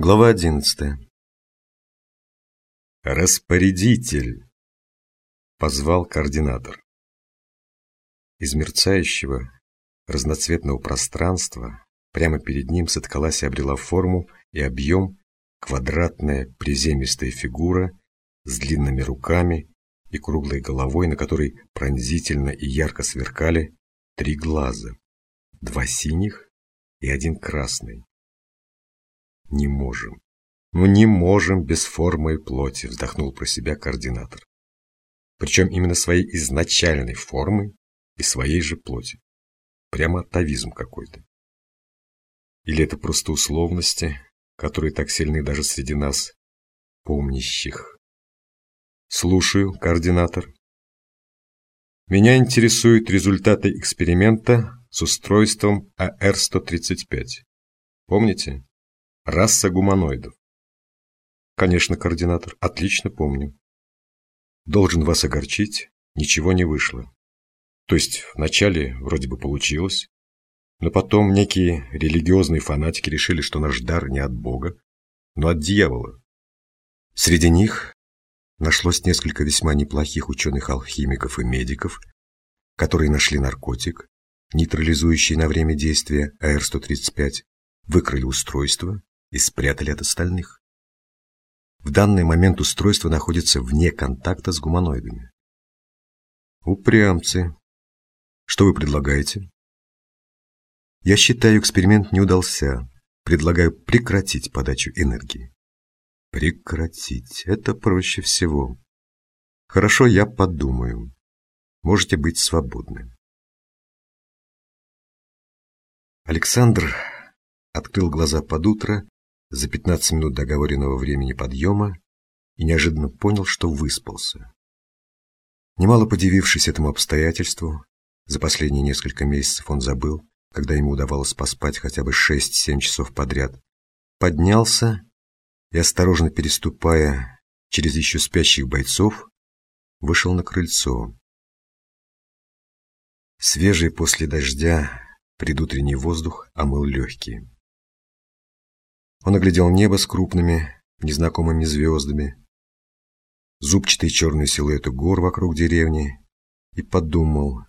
Глава одиннадцатая. «Распорядитель!» — позвал координатор. Из мерцающего, разноцветного пространства прямо перед ним соткалась и обрела форму и объем квадратная приземистая фигура с длинными руками и круглой головой, на которой пронзительно и ярко сверкали три глаза, два синих и один красный. Не можем. Мы не можем без формы и плоти, вздохнул про себя координатор. Причем именно своей изначальной формы и своей же плоти. Прямо атовизм какой-то. Или это просто условности, которые так сильны даже среди нас, помнящих. Слушаю, координатор. Меня интересуют результаты эксперимента с устройством АР-135. Помните? Раса гуманоидов. Конечно, координатор, отлично помню. Должен вас огорчить, ничего не вышло. То есть вначале вроде бы получилось, но потом некие религиозные фанатики решили, что наш дар не от Бога, но от дьявола. Среди них нашлось несколько весьма неплохих ученых-алхимиков и медиков, которые нашли наркотик, нейтрализующий на время действия АР-135, выкрали устройство и спрятали от остальных. В данный момент устройство находится вне контакта с гуманоидами. Упрямцы. Что вы предлагаете? Я считаю, эксперимент не удался. Предлагаю прекратить подачу энергии. Прекратить. Это проще всего. Хорошо, я подумаю. Можете быть свободны. Александр открыл глаза под утро за 15 минут договоренного времени подъема и неожиданно понял, что выспался. Немало подивившись этому обстоятельству, за последние несколько месяцев он забыл, когда ему удавалось поспать хотя бы 6-7 часов подряд, поднялся и, осторожно переступая через еще спящих бойцов, вышел на крыльцо. Свежий после дождя предутренний воздух омыл легкие. Он оглядел небо с крупными, незнакомыми звездами, зубчатые черные силуэты гор вокруг деревни и подумал,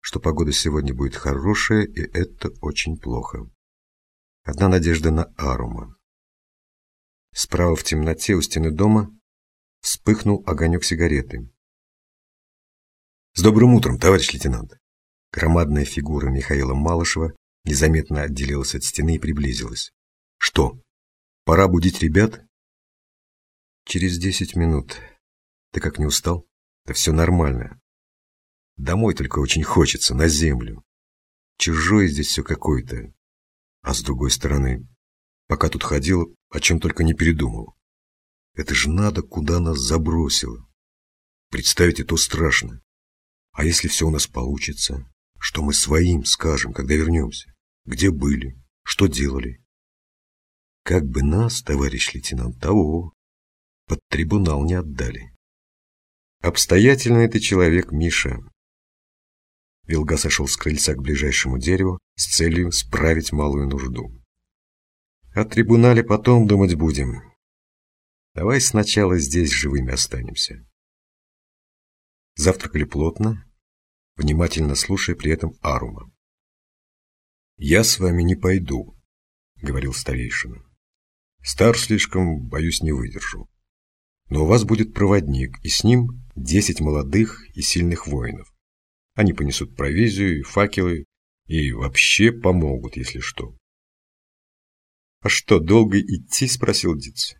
что погода сегодня будет хорошая, и это очень плохо. Одна надежда на Арума. Справа в темноте у стены дома вспыхнул огонек сигареты. «С добрым утром, товарищ лейтенант!» Громадная фигура Михаила Малышева незаметно отделилась от стены и приблизилась. Что, пора будить ребят? Через десять минут. Ты как не устал? Да все нормально. Домой только очень хочется, на землю. Чужое здесь все какое-то. А с другой стороны, пока тут ходил, о чем только не передумал. Это же надо, куда нас забросило. Представить это страшно. А если все у нас получится? Что мы своим скажем, когда вернемся? Где были? Что делали? Как бы нас, товарищ лейтенант, того, под трибунал не отдали. Обстоятельный ты человек, Миша. Вилга сошел с крыльца к ближайшему дереву с целью справить малую нужду. О трибунале потом думать будем. Давай сначала здесь живыми останемся. Завтракали плотно, внимательно слушая при этом Арума. «Я с вами не пойду», — говорил старейшина. Стар слишком, боюсь, не выдержу. Но у вас будет проводник, и с ним десять молодых и сильных воинов. Они понесут провизию и факелы, и вообще помогут, если что. «А что, долго идти?» – спросил Диц.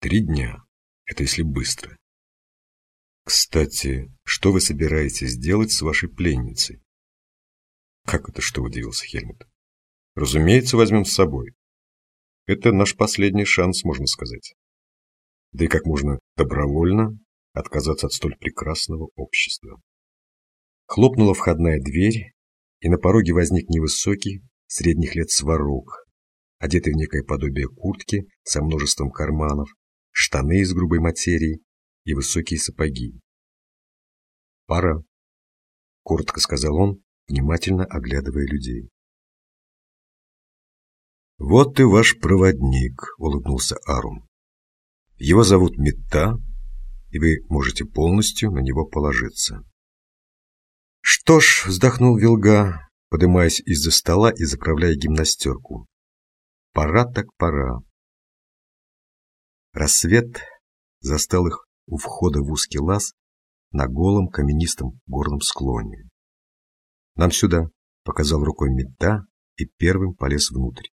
«Три дня. Это если быстро». «Кстати, что вы собираетесь делать с вашей пленницей?» «Как это что?» – удивился Хельмут. «Разумеется, возьмем с собой. Это наш последний шанс, можно сказать. Да и как можно добровольно отказаться от столь прекрасного общества. Хлопнула входная дверь, и на пороге возник невысокий, средних лет сварог, одетый в некое подобие куртки со множеством карманов, штаны из грубой материи и высокие сапоги. «Пора», — коротко сказал он, внимательно оглядывая людей. «Вот и ваш проводник», — улыбнулся Арум. «Его зовут Митта, и вы можете полностью на него положиться». «Что ж», — вздохнул Вилга, поднимаясь из-за стола и заправляя гимнастерку. «Пора так пора». Рассвет застал их у входа в узкий лаз на голом каменистом горном склоне. «Нам сюда», — показал рукой Митта и первым полез внутрь.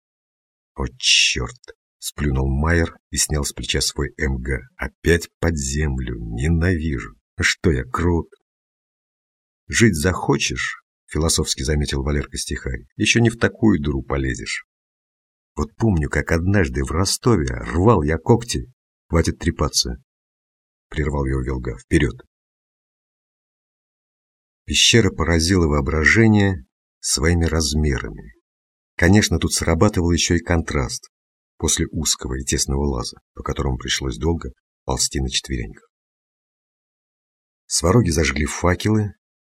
«О, черт!» — сплюнул Майер и снял с плеча свой МГ. «Опять под землю! Ненавижу! Что я, крут!» «Жить захочешь?» — философски заметил Валерка Стихарь. «Еще не в такую дуру полезешь». «Вот помню, как однажды в Ростове рвал я когти. Хватит трепаться!» — прервал его Вилга. «Вперед!» Пещера поразила воображение своими размерами. Конечно, тут срабатывал еще и контраст после узкого и тесного лаза, по которому пришлось долго ползти на четвереньках. Свароги зажгли факелы,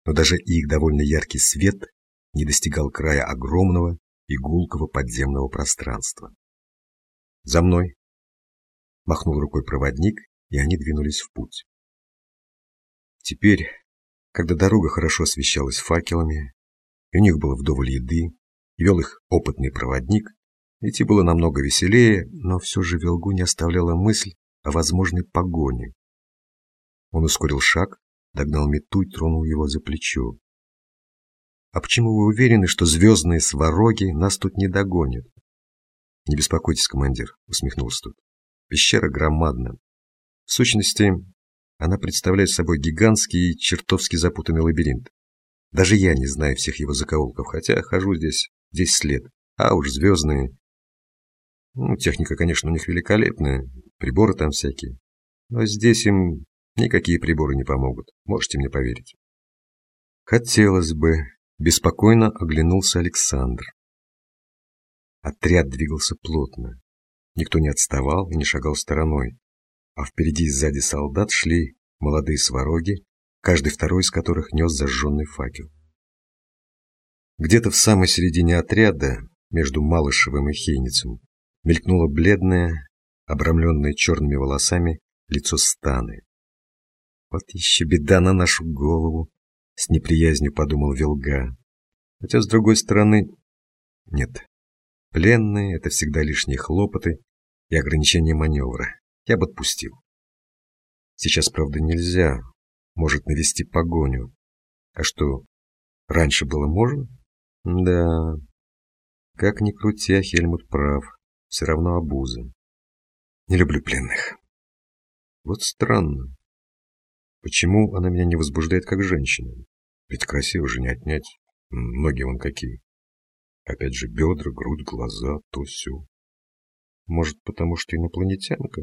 но даже их довольно яркий свет не достигал края огромного и гулкого подземного пространства. «За мной!» — махнул рукой проводник, и они двинулись в путь. Теперь, когда дорога хорошо освещалась факелами, и у них было вдоволь еды, Вел их опытный проводник. Идти было намного веселее, но все же Велгу не оставляла мысль о возможной погоне. Он ускорил шаг, догнал Мету и тронул его за плечо. «А почему вы уверены, что звездные свароги нас тут не догонят?» «Не беспокойтесь, командир», — усмехнулся тот. «Пещера громадна. В сущности, она представляет собой гигантский и чертовски запутанный лабиринт. Даже я не знаю всех его закоулков, хотя хожу здесь Десять лет. А уж звездные. Ну, техника, конечно, у них великолепная. Приборы там всякие. Но здесь им никакие приборы не помогут. Можете мне поверить. Хотелось бы. Беспокойно оглянулся Александр. Отряд двигался плотно. Никто не отставал и не шагал стороной. А впереди и сзади солдат шли молодые свароги, каждый второй из которых нес зажженный факел. Где-то в самой середине отряда, между Малышевым и Хейницем, мелькнуло бледное, обрамленное черными волосами, лицо Станы. «Вот еще беда на нашу голову!» — с неприязнью подумал Вилга. Хотя, с другой стороны, нет. Пленные — это всегда лишние хлопоты и ограничения маневра. Я бы отпустил. Сейчас, правда, нельзя. Может навести погоню. А что, раньше было можно? Да, как ни крути, а Хельмут прав. Все равно обуза. Не люблю пленных. Вот странно. Почему она меня не возбуждает как женщина? Ведь красиво же не отнять. Ноги вон какие. Опять же, бедра, грудь, глаза, то все. Может, потому что инопланетянка?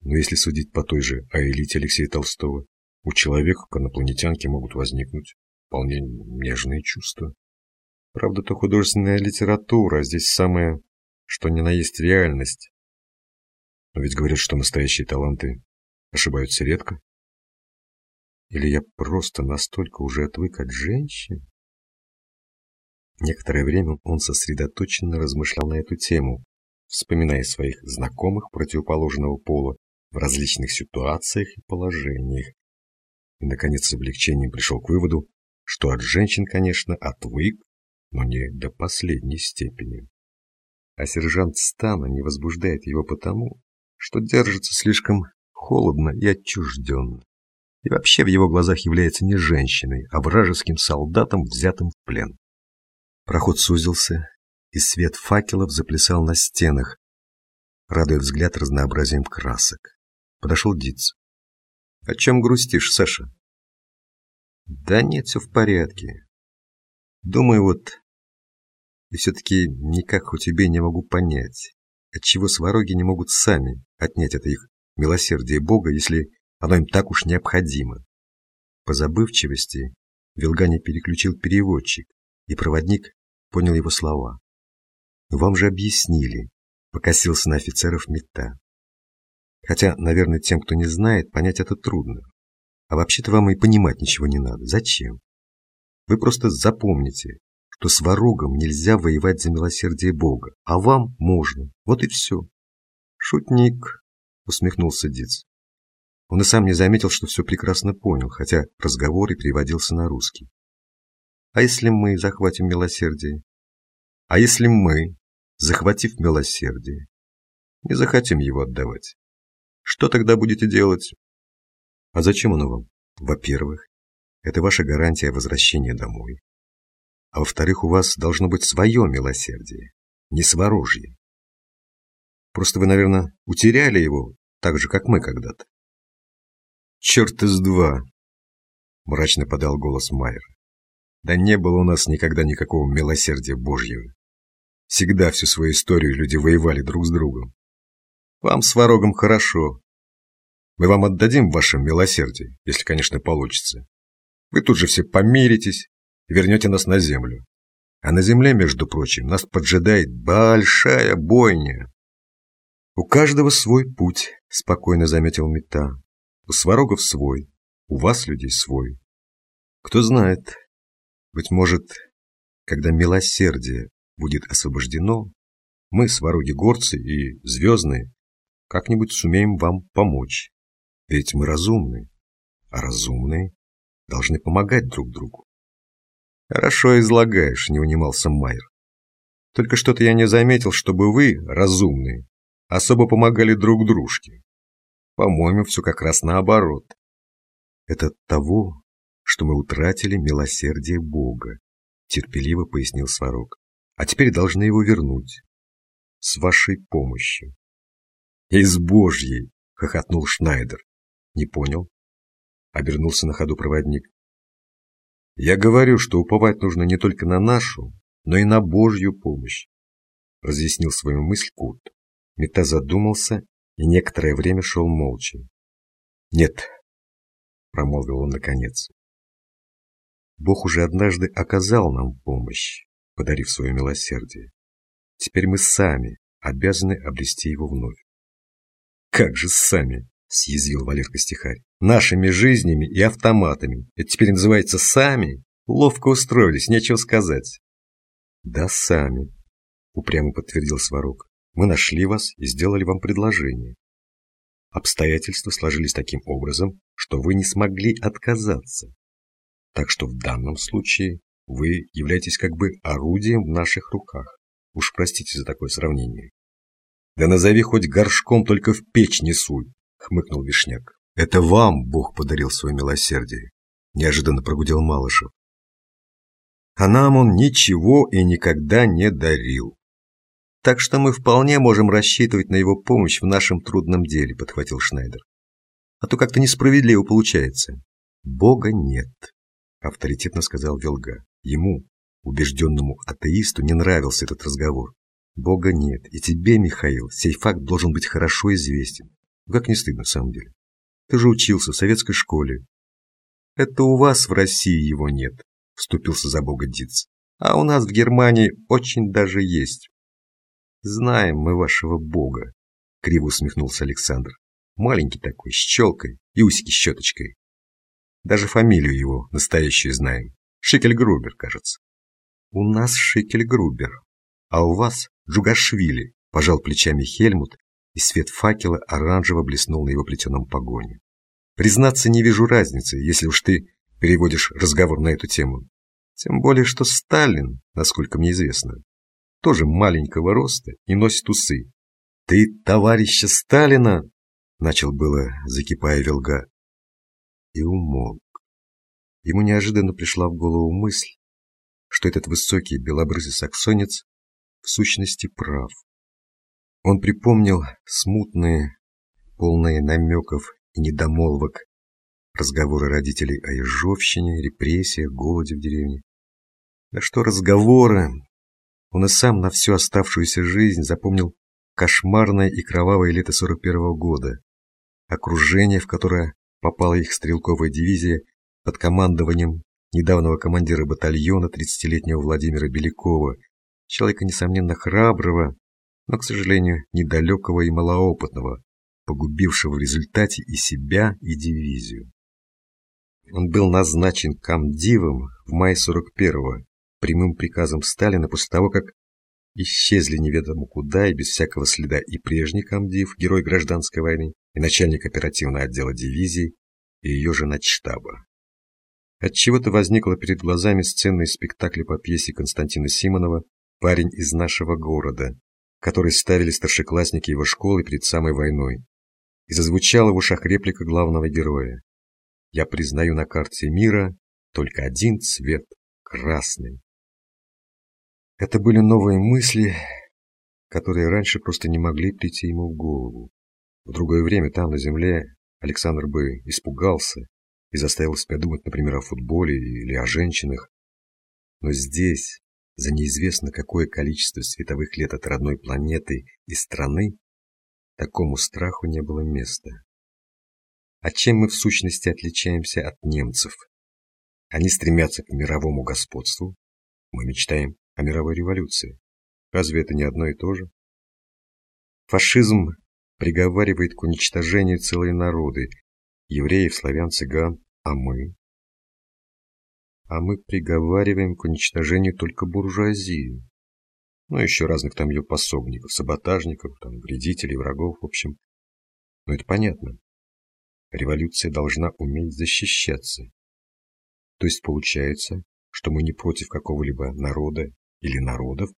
Но если судить по той же Аэлите Алексея Толстого, у человека к инопланетянке могут возникнуть вполне нежные чувства. Правда, то художественная литература, а здесь самое, что ни на есть реальность. Но ведь говорят, что настоящие таланты ошибаются редко. Или я просто настолько уже отвык от женщин? Некоторое время он сосредоточенно размышлял на эту тему, вспоминая своих знакомых противоположного пола в различных ситуациях и положениях. И, наконец, с облегчением пришел к выводу, что от женщин, конечно, отвык, но не до последней степени. А сержант Стана не возбуждает его потому, что держится слишком холодно и отчужденно. И вообще в его глазах является не женщиной, а вражеским солдатом, взятым в плен. Проход сузился, и свет факелов заплясал на стенах, радуя взгляд разнообразием красок. Подошел Диц. «О чем грустишь, Саша?» «Да нет, все в порядке. Думаю, вот... И все-таки никак хоть тебе не могу понять, отчего свароги не могут сами отнять это их милосердие Бога, если оно им так уж необходимо. По забывчивости Вилгани переключил переводчик, и проводник понял его слова. «Вам же объяснили», — покосился на офицеров мета. Хотя, наверное, тем, кто не знает, понять это трудно. А вообще-то вам и понимать ничего не надо. Зачем? Вы просто запомните, что с ворогом нельзя воевать за милосердие Бога, а вам можно. Вот и все. Шутник, усмехнулся Диц. Он и сам не заметил, что все прекрасно понял, хотя разговор и переводился на русский. А если мы захватим милосердие? А если мы, захватив милосердие, не захотим его отдавать? Что тогда будете делать? А зачем оно вам? Во-первых, это ваша гарантия возвращения домой. А во-вторых, у вас должно быть свое милосердие, не сворожье. Просто вы, наверное, утеряли его, так же, как мы когда-то. Черт из два, мрачно подал голос Майер. Да не было у нас никогда никакого милосердия Божьего. Всегда всю свою историю люди воевали друг с другом. Вам с Ворогом хорошо. Мы вам отдадим ваше милосердие, если, конечно, получится. Вы тут же все помиритесь вернете нас на землю. А на земле, между прочим, нас поджидает большая бойня. У каждого свой путь, спокойно заметил Мета. У Сварогов свой, у вас, людей, свой. Кто знает, быть может, когда милосердие будет освобождено, мы, свароги-горцы и звездные, как-нибудь сумеем вам помочь. Ведь мы разумны, а разумные должны помогать друг другу. Хорошо излагаешь, не унимался Майер. Только что-то я не заметил, чтобы вы, разумные, особо помогали друг дружке. По-моему, все как раз наоборот. Это от того, что мы утратили милосердие Бога, терпеливо пояснил Сварог а теперь должны его вернуть. С вашей помощью. Из Божьей, хохотнул Шнайдер. Не понял. Обернулся на ходу проводник. Я говорю, что уповать нужно не только на нашу, но и на Божью помощь. Разъяснил свою мысль Курт. Мета задумался и некоторое время шел молча. «Нет», — промолвил он наконец. «Бог уже однажды оказал нам помощь подарив свое милосердие. Теперь мы сами обязаны обрести его вновь. «Как же сами?» – съязвил Валерка Стихарь. «Нашими жизнями и автоматами. Это теперь называется «сами»? Ловко устроились, нечего сказать». «Да, сами», – упрямо подтвердил Сварог. «Мы нашли вас и сделали вам предложение. Обстоятельства сложились таким образом, что вы не смогли отказаться. Так что в данном случае вы являетесь как бы орудием в наших руках. Уж простите за такое сравнение. Да назови хоть горшком, только в печь не суй, хмыкнул Вишняк. Это вам Бог подарил свое милосердие, неожиданно прогудел Малышев. А нам он ничего и никогда не дарил. Так что мы вполне можем рассчитывать на его помощь в нашем трудном деле, подхватил Шнайдер. А то как-то несправедливо получается. Бога нет, авторитетно сказал Велга. Ему, убежденному атеисту, не нравился этот разговор. Бога нет, и тебе, Михаил, сей факт должен быть хорошо известен. Как не стыдно, в самом деле. Ты же учился в советской школе. Это у вас в России его нет, вступился за Бога Диц. А у нас в Германии очень даже есть. Знаем мы вашего Бога, криво усмехнулся Александр. Маленький такой, с челкой и усики щеточкой. Даже фамилию его настоящую знаем. Шикельгрубер, кажется. У нас Шикельгрубер, а у вас Джугашвили, пожал плечами Хельмут, и свет факела оранжево блеснул на его плетеном погоне. Признаться, не вижу разницы, если уж ты переводишь разговор на эту тему. Тем более, что Сталин, насколько мне известно, тоже маленького роста и носит усы. Ты товарища Сталина, начал было, закипая Велга, и умолк. Ему неожиданно пришла в голову мысль, что этот высокий белобрысый саксонец в сущности прав. Он припомнил смутные, полные намеков и недомолвок разговоры родителей о ежовщине, репрессиях, голоде в деревне. Да что разговоры! Он и сам на всю оставшуюся жизнь запомнил кошмарное и кровавое лето 41-го года, окружение, в которое попала их стрелковая дивизия под командованием недавнего командира батальона 30-летнего Владимира Белякова, человека, несомненно, храброго, но, к сожалению, недалекого и малоопытного, погубившего в результате и себя, и дивизию. Он был назначен комдивом в мае 41-го, прямым приказом Сталина после того, как исчезли неведомо куда и без всякого следа и прежний комдив, герой гражданской войны, и начальник оперативного отдела дивизии, и ее же начштаба. Отчего-то возникла перед глазами сцена из спектакля по пьесе Константина Симонова «Парень из нашего города», который ставили старшеклассники его школы перед самой войной. И зазвучала в ушах реплика главного героя. «Я признаю на карте мира только один цвет – красный». Это были новые мысли, которые раньше просто не могли прийти ему в голову. В другое время там, на земле, Александр бы испугался и заставил себя думать, например, о футболе или о женщинах. Но здесь, за неизвестно какое количество световых лет от родной планеты и страны, такому страху не было места. А чем мы в сущности отличаемся от немцев? Они стремятся к мировому господству, мы мечтаем о мировой революции. Разве это не одно и то же? Фашизм приговаривает к уничтожению целые народы, евреев, славян, цыган, а мы? А мы приговариваем к уничтожению только буржуазию. Ну, еще разных там ее пособников, саботажников, там, вредителей, врагов, в общем. Но это понятно. Революция должна уметь защищаться. То есть получается, что мы не против какого-либо народа или народов,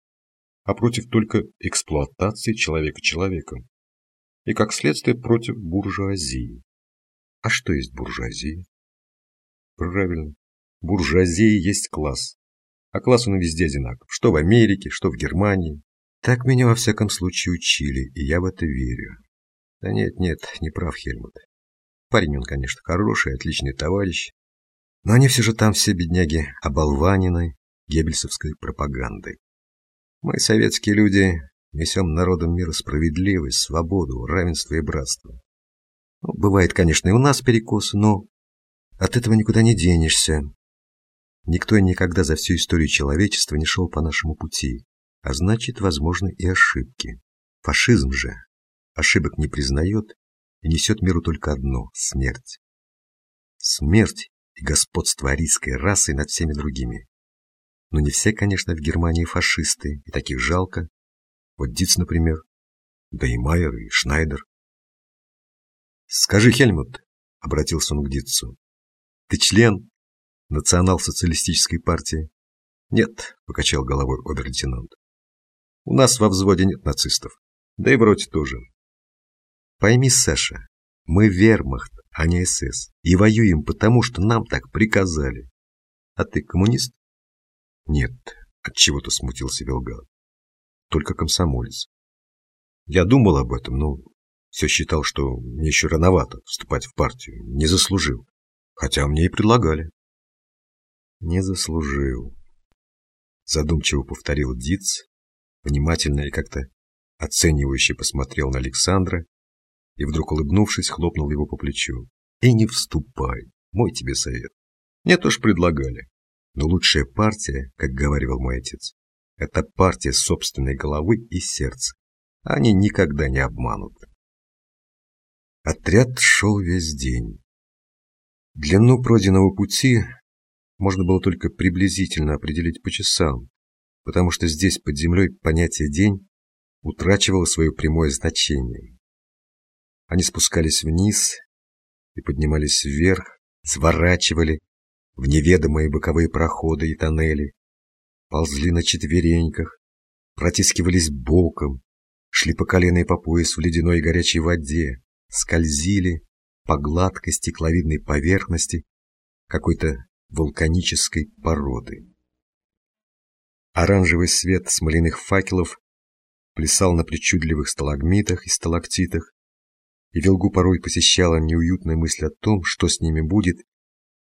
а против только эксплуатации человека человеком. И как следствие против буржуазии. А что есть буржуазия? Правильно. Буржуазия есть класс. А класс он везде одинаков. Что в Америке, что в Германии. Так меня во всяком случае учили, и я в это верю. Да нет, нет, не прав Хельмут. Парень он, конечно, хороший, отличный товарищ. Но они все же там все бедняги оболванены геббельсовской пропагандой. Мы, советские люди, несем народам мира справедливость, свободу, равенство и братство. Ну, бывает, конечно, и у нас перекосы, но от этого никуда не денешься. Никто и никогда за всю историю человечества не шел по нашему пути, а значит, возможны и ошибки. Фашизм же ошибок не признает и несет миру только одно – смерть. Смерть и господство арийской расы над всеми другими. Но не все, конечно, в Германии фашисты, и таких жалко. Вот Диц, например, да и Майер, и Шнайдер. «Скажи, Хельмут», — обратился он к Дитцу, — «ты член национал-социалистической партии?» «Нет», — покачал головой обер-лейтенант. «У нас во взводе нет нацистов, да и в роте тоже». «Пойми, Саша, мы вермахт, а не СС, и воюем потому, что нам так приказали. А ты коммунист?» «Нет», — отчего-то смутился Велган. «Только комсомолец». Я думал об этом, но все считал, что мне еще рановато вступать в партию, не заслужил. Хотя мне и предлагали. Не заслужил. Задумчиво повторил Диц, внимательно и как-то оценивающе посмотрел на Александра и вдруг, улыбнувшись, хлопнул его по плечу. И не вступай, мой тебе совет. Мне тоже предлагали. Но лучшая партия, как говорил мой отец, это партия собственной головы и сердца. Они никогда не обманут. Отряд шел весь день. Длину пройденного пути можно было только приблизительно определить по часам, потому что здесь под землей понятие «день» утрачивало свое прямое значение. Они спускались вниз и поднимались вверх, сворачивали в неведомые боковые проходы и тоннели, ползли на четвереньках, протискивались боком, шли по колено и по пояс в ледяной и горячей воде, скользили по гладкой стекловидной поверхности какой-то вулканической породы. Оранжевый свет смоляных факелов плясал на причудливых сталагмитах и сталактитах, и Вилгу порой посещала неуютная мысль о том, что с ними будет,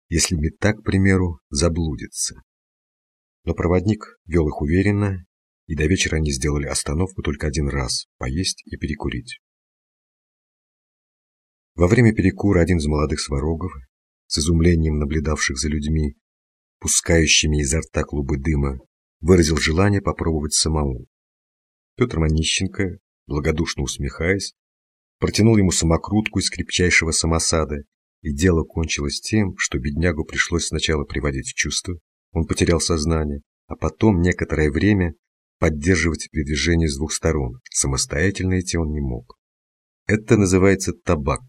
если Метак, к примеру, заблудится. Но проводник вел их уверенно, и до вечера они сделали остановку только один раз – поесть и перекурить. Во время перекура один из молодых сварогов, с изумлением наблюдавших за людьми, пускающими изо рта клубы дыма, выразил желание попробовать самому. Петр Манищенко, благодушно усмехаясь, протянул ему самокрутку из крепчайшего самосада, и дело кончилось тем, что беднягу пришлось сначала приводить в чувство, он потерял сознание, а потом некоторое время поддерживать передвижение с двух сторон. Самостоятельно идти он не мог. Это называется табак,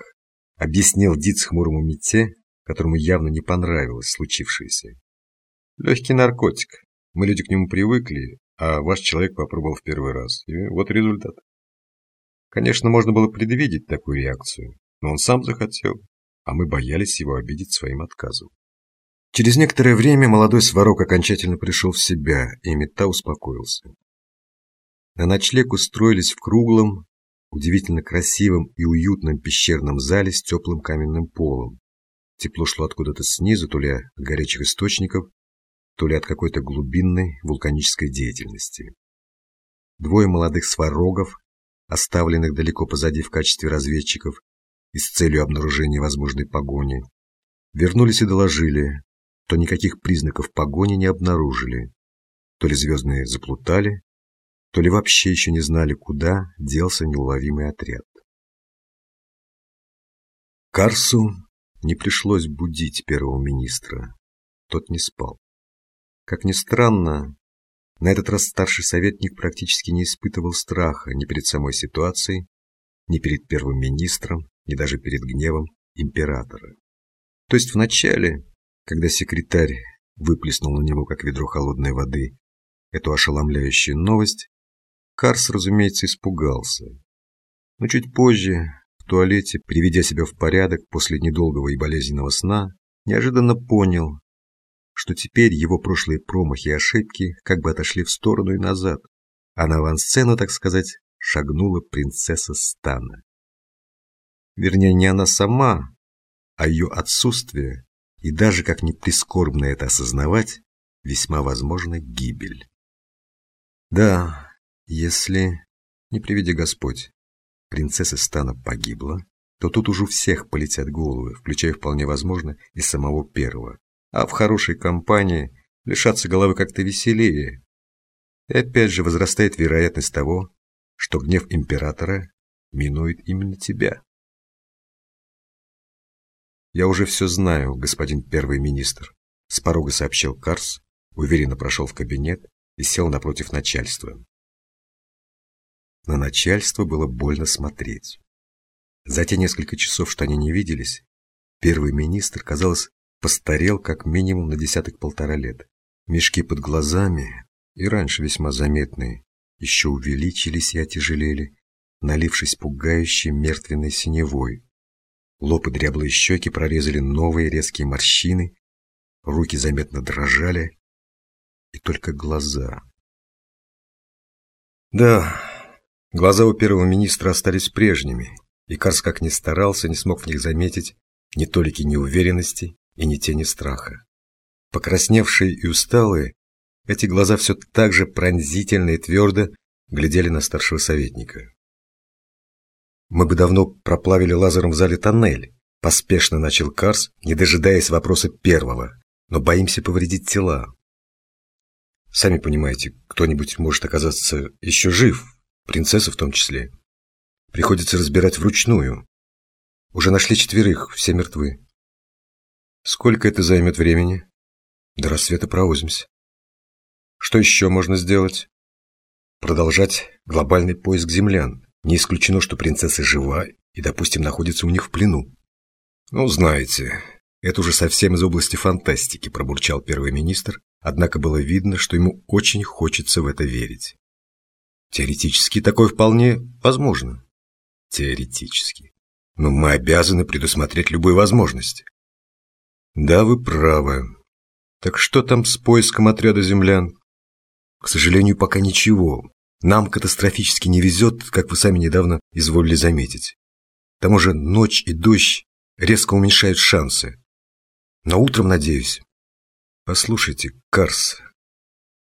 объяснил Диц хмурому Мите, которому явно не понравилось случившееся. Легкий наркотик. Мы люди к нему привыкли, а ваш человек попробовал в первый раз. И вот результат. Конечно, можно было предвидеть такую реакцию, но он сам захотел, а мы боялись его обидеть своим отказом. Через некоторое время молодой сварок окончательно пришел в себя, и Мета успокоился. На ночлег устроились в круглом, удивительно красивом и уютном пещерном зале с теплым каменным полом. Тепло шло откуда-то снизу, то ли от горячих источников, то ли от какой-то глубинной вулканической деятельности. Двое молодых сварогов, оставленных далеко позади в качестве разведчиков и с целью обнаружения возможной погони, вернулись и доложили, что никаких признаков погони не обнаружили. То ли звездные заплутали, то ли вообще еще не знали, куда делся неуловимый отряд. Карсу не пришлось будить первого министра. Тот не спал. Как ни странно, на этот раз старший советник практически не испытывал страха ни перед самой ситуацией, ни перед первым министром, ни даже перед гневом императора. То есть вначале, когда секретарь выплеснул на него, как ведро холодной воды, эту ошеломляющую новость, Карс, разумеется, испугался. Но чуть позже, в туалете, приведя себя в порядок после недолгого и болезненного сна, неожиданно понял, что теперь его прошлые промахи и ошибки как бы отошли в сторону и назад, а на авансцену, так сказать, шагнула принцесса Стана. Вернее, не она сама, а ее отсутствие, и даже, как ни прискорбно это осознавать, весьма возможна гибель. Да, если, не приведи Господь, принцесса Стана погибла, то тут уже у всех полетят головы, включая вполне возможно и самого первого. А в хорошей компании лишаться головы как-то веселее. И опять же возрастает вероятность того, что гнев императора минует именно тебя. «Я уже все знаю, господин первый министр», — с порога сообщил Карс, уверенно прошел в кабинет и сел напротив начальства. На начальство было больно смотреть. За те несколько часов, что они не виделись, первый министр, казалось, постарел как минимум на десяток-полтора лет. Мешки под глазами, и раньше весьма заметные, еще увеличились и отяжелели, налившись пугающей мертвенной синевой. Лоб и дряблые щеки прорезали новые резкие морщины, руки заметно дрожали, и только глаза. Да, Глаза у первого министра остались прежними, и Карс как ни старался, не смог в них заметить ни толики неуверенности и ни тени страха. Покрасневшие и усталые, эти глаза все так же пронзительно и твердо глядели на старшего советника. «Мы бы давно проплавили лазером в зале тоннель», поспешно начал Карс, не дожидаясь вопроса первого, но боимся повредить тела. Сами понимаете, кто-нибудь может оказаться еще жив, принцесса в том числе. Приходится разбирать вручную. Уже нашли четверых, все мертвы. Сколько это займет времени? До рассвета провозимся. Что еще можно сделать? Продолжать глобальный поиск землян. Не исключено, что принцесса жива и, допустим, находится у них в плену. Ну, знаете, это уже совсем из области фантастики, пробурчал первый министр, однако было видно, что ему очень хочется в это верить. Теоретически такое вполне возможно. Теоретически. Но мы обязаны предусмотреть любые возможности. Да, вы правы. Так что там с поиском отряда землян? К сожалению, пока ничего. Нам катастрофически не везет, как вы сами недавно изволили заметить. К тому же ночь и дождь резко уменьшают шансы. Но утром, надеюсь. Послушайте, Карс,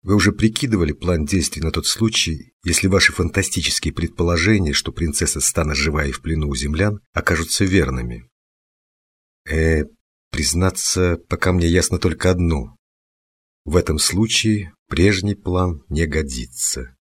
вы уже прикидывали план действий на тот случай, если ваши фантастические предположения, что принцесса Стана жива и в плену у землян, окажутся верными? Э, признаться, пока мне ясно только одно. В этом случае прежний план не годится.